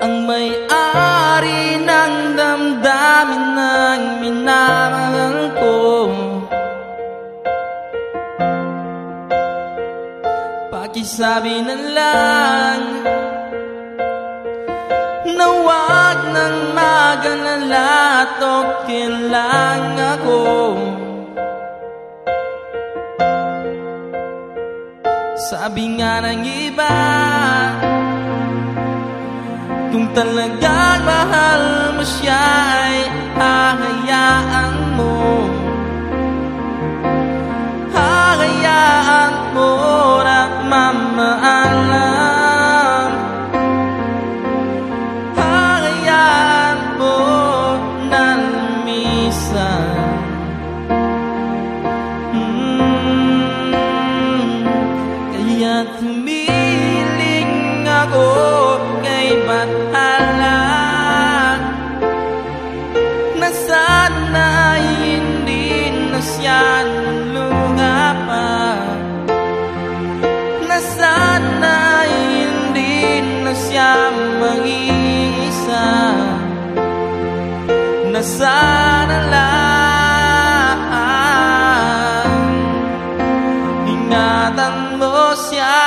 Ang may-ari ng damdamin ng minamahal ko. Pakisabi na lang Na wag nang mag-alala at okay lang ako Sabi nga ng iba Kung talagang mahal mo siya ay sana lang Ingatan mo siya.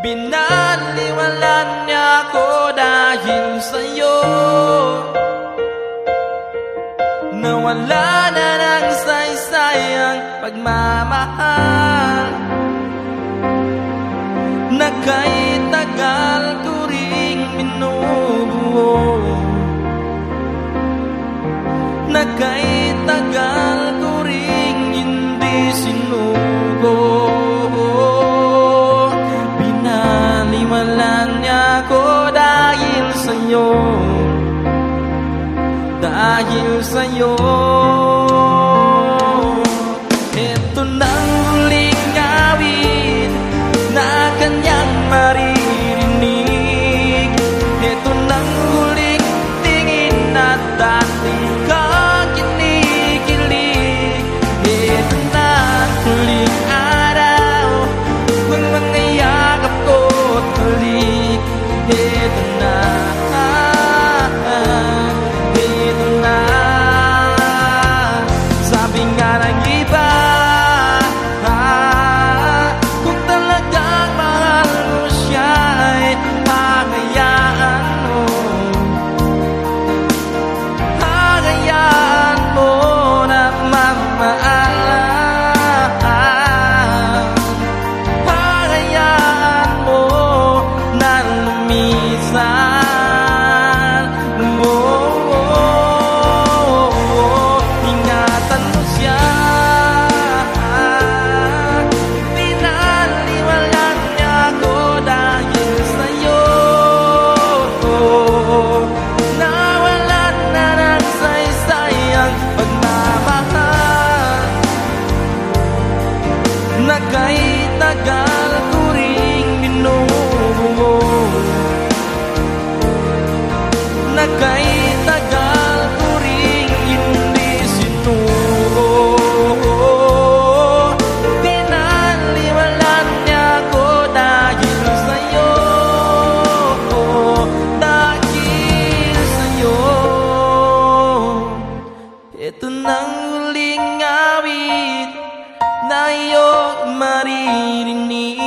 Binaliwalan niya ako dahil sa'yo. Nawala na ng saysay ang pagmamahal. Na kay tagal ko ring Na kay tagal ko ring hindi sinugo. Binaliwalan niya ako dahil sa'yo. Dahil sa'yo Na kay tagal ko ring binubuo Na ko ring hindi sinuo Pinaliwalan niya ako Ito nang huling awit na iyong maririnig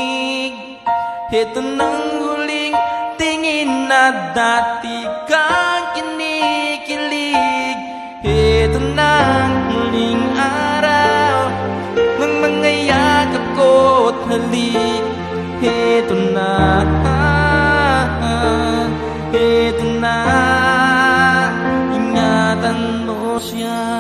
Ito ng huling tingin na dati kang kinikilig. Ito ng huling araw ng mga yakap ko at halik. Ito na, ah, ah, ito na, ingatan mo siya.